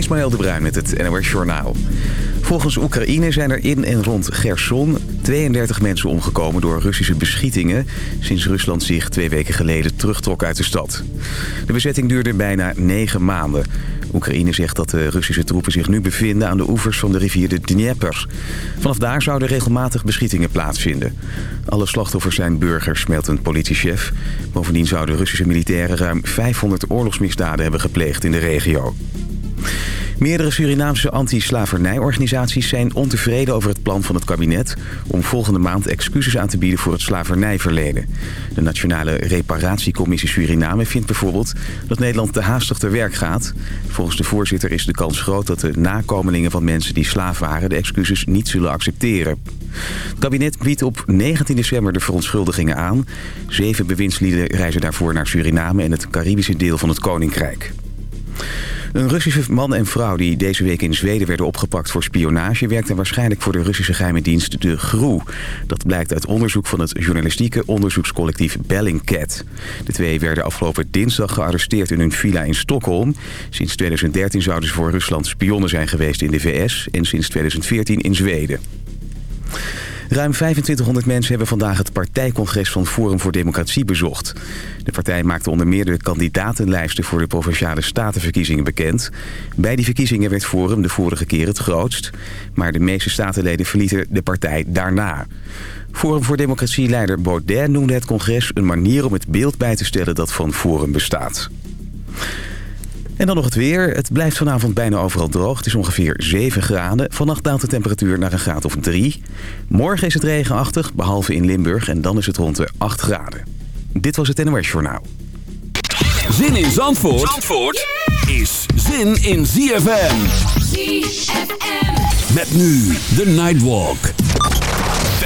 Ismaël de Bruin met het NOS Journaal. Volgens Oekraïne zijn er in en rond Gerson 32 mensen omgekomen door Russische beschietingen... sinds Rusland zich twee weken geleden terugtrok uit de stad. De bezetting duurde bijna negen maanden. Oekraïne zegt dat de Russische troepen zich nu bevinden aan de oevers van de rivier de Dnieper. Vanaf daar zouden regelmatig beschietingen plaatsvinden. Alle slachtoffers zijn burgers, meldt een politiechef. Bovendien zouden Russische militairen ruim 500 oorlogsmisdaden hebben gepleegd in de regio. Meerdere Surinaamse anti-slavernijorganisaties zijn ontevreden over het plan van het kabinet... om volgende maand excuses aan te bieden voor het slavernijverleden. De Nationale Reparatiecommissie Suriname vindt bijvoorbeeld dat Nederland te haastig te werk gaat. Volgens de voorzitter is de kans groot dat de nakomelingen van mensen die slaaf waren... de excuses niet zullen accepteren. Het kabinet biedt op 19 december de verontschuldigingen aan. Zeven bewindslieden reizen daarvoor naar Suriname en het Caribische deel van het Koninkrijk. Een Russische man en vrouw die deze week in Zweden werden opgepakt voor spionage... werkten waarschijnlijk voor de Russische geheime dienst de GRU. Dat blijkt uit onderzoek van het journalistieke onderzoekscollectief Bellingcat. De twee werden afgelopen dinsdag gearresteerd in hun villa in Stockholm. Sinds 2013 zouden ze voor Rusland spionnen zijn geweest in de VS... en sinds 2014 in Zweden. Ruim 2500 mensen hebben vandaag het partijcongres van Forum voor Democratie bezocht. De partij maakte onder meer de kandidatenlijsten voor de Provinciale Statenverkiezingen bekend. Bij die verkiezingen werd Forum de vorige keer het grootst. Maar de meeste statenleden verlieten de partij daarna. Forum voor Democratie-leider Baudet noemde het congres een manier om het beeld bij te stellen dat van Forum bestaat. En dan nog het weer. Het blijft vanavond bijna overal droog. Het is ongeveer 7 graden. Vannacht daalt de temperatuur naar een graad of 3. Morgen is het regenachtig, behalve in Limburg. En dan is het rond de 8 graden. Dit was het NOS Journaal. Zin in Zandvoort, Zandvoort is zin in ZFM. ZFM. Met nu de Nightwalk.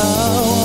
Oh.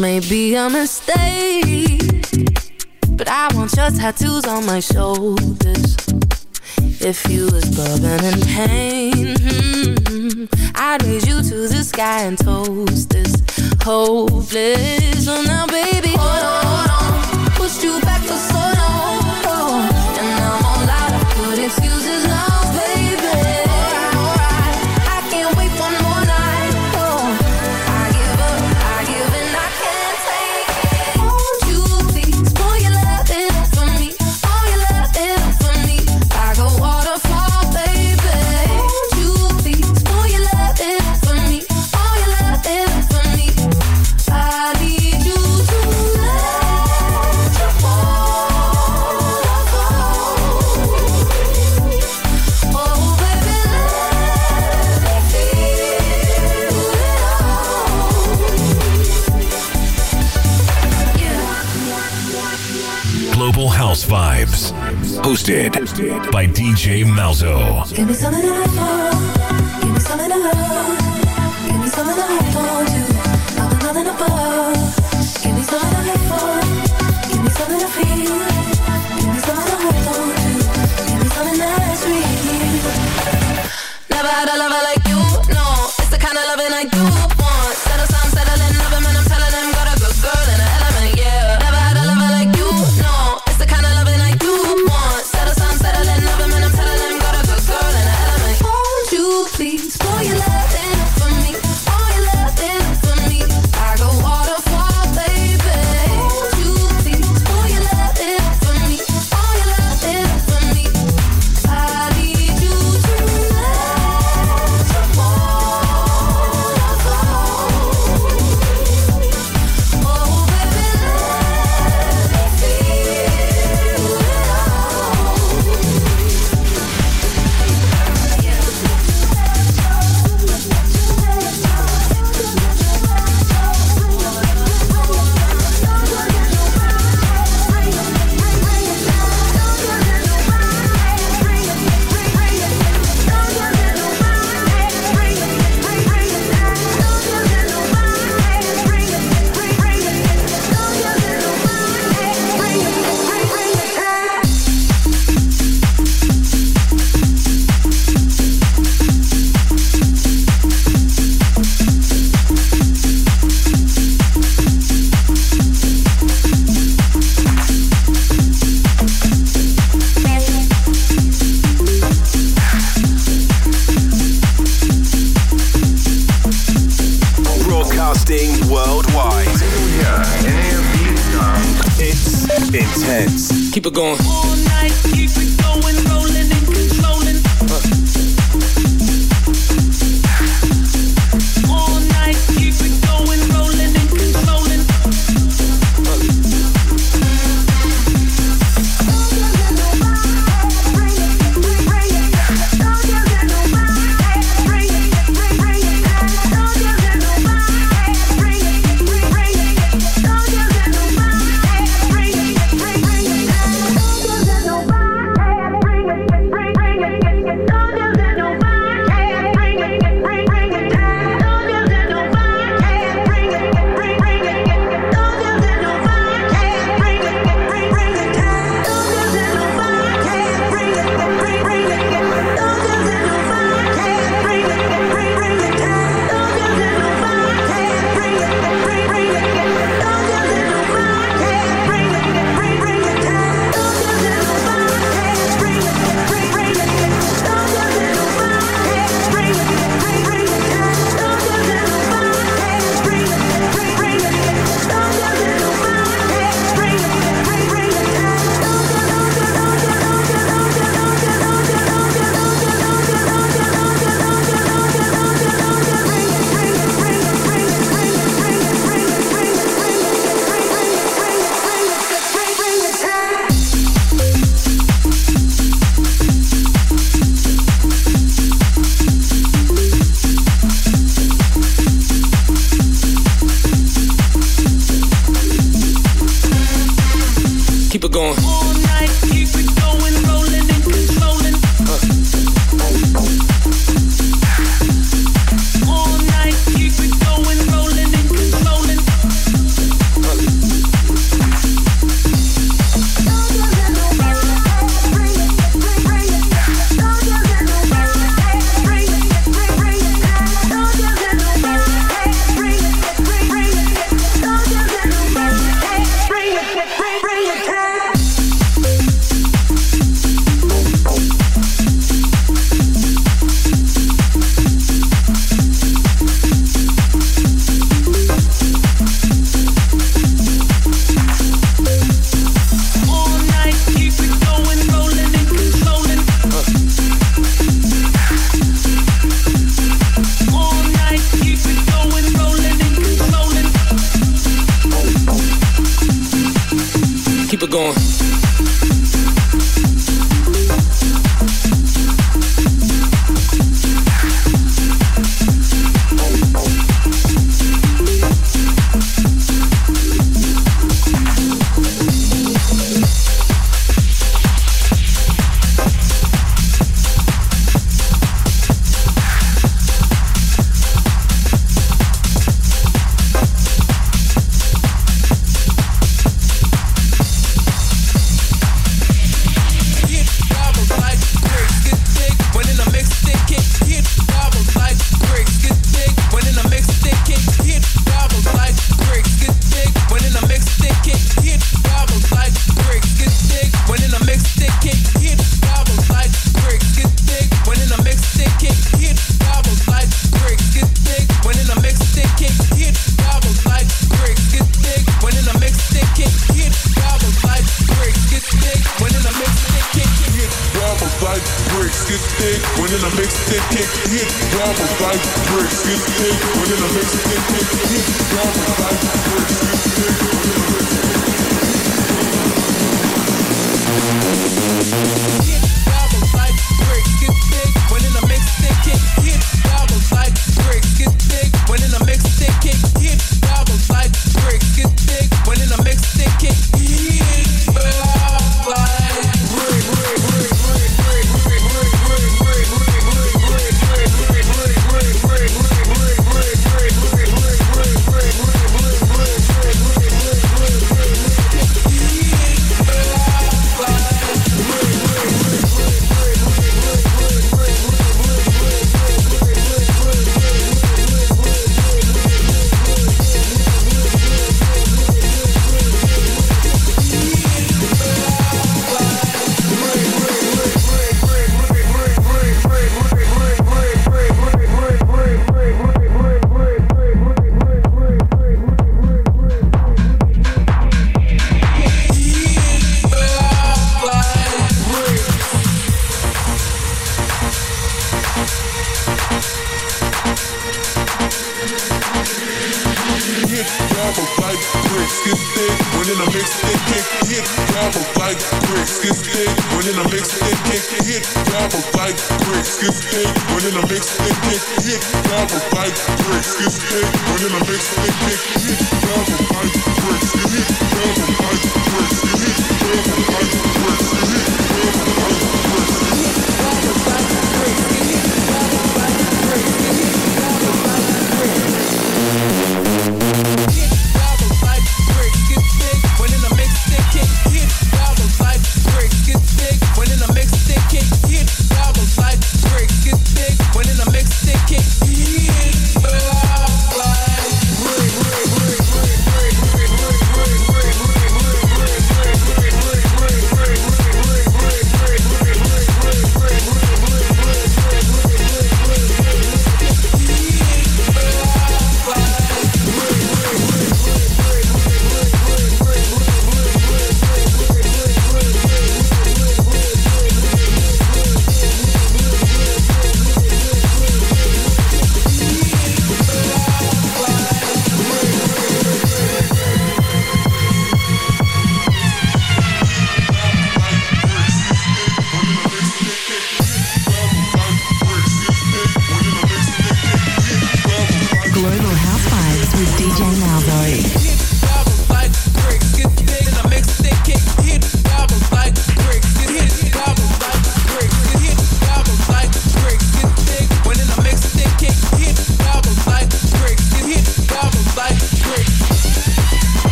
May be a mistake But I want your tattoos on my shoulders. If you was bubbling in pain hmm, I'd raise you to the sky and toast this hopeless. Well now baby, hold on, hold on. Pushed you back for so long. Vibes. Hosted, by DJ Malzo. Give me some of that. Give me some of that. Give me some of that I you. Above. Give me some of that Give me some of feel. Give me some of that I you. Give me some of that sweet. Like. Yeah.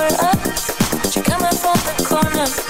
For us. You're coming from the corner,